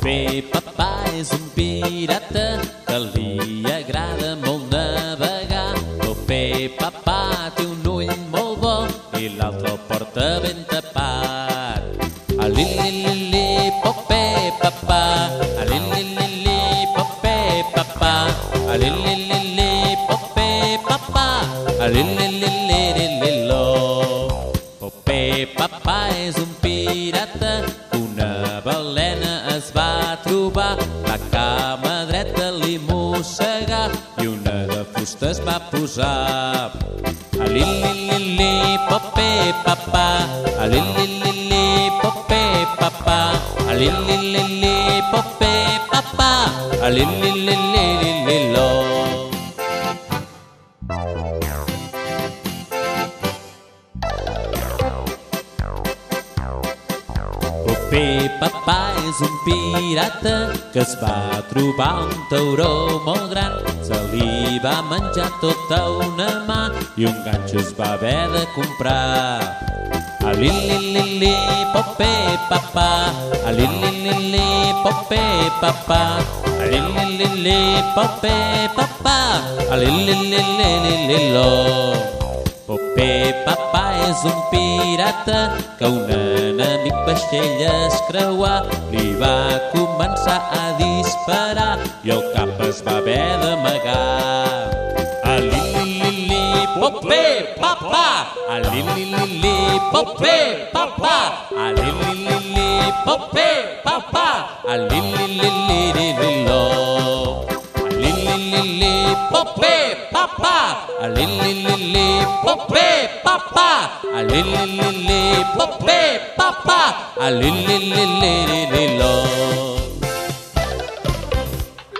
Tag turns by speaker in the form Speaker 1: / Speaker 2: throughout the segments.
Speaker 1: Popé papà és un pirata que li agrada molt navegar. Popé papà té un ull molt bo i l'altre el porta ben tapat. A li li li popé papà, a li li li popé papà, a li li li popé papà, a li li li li li lo. Popé papà és un pirata que una balena trobar. La cama dreta li mossegà i una de fusta es va posar. A li li li li popé papà, a li li li li popé papà, a li li li li popé papà, a li li li li Popé papà és un pirata que es va trobar un tauró molt gran. Se li va menjar tota una mà i un ganxo es va haver de comprar. A li li li li popé papà, a li li li li popé papà, a li li li li popé papà, a li li li li li lo. Popé papà és un pirata que un enemic vaixell es creuar li va començar a disparar i el cap es va haver d'amagar. A li li li li popé papà, a li li li li popé papà, a li li li li popé papà, a li li li li li li lo. A li li li li popé papà, a li li li li popé papà, a li li li li popé papà, a li li li li li lo.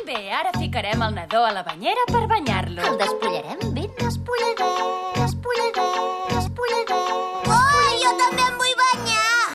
Speaker 2: Bé, ara ficarem el nadó a la banyera per banyar-lo.
Speaker 3: El despullarem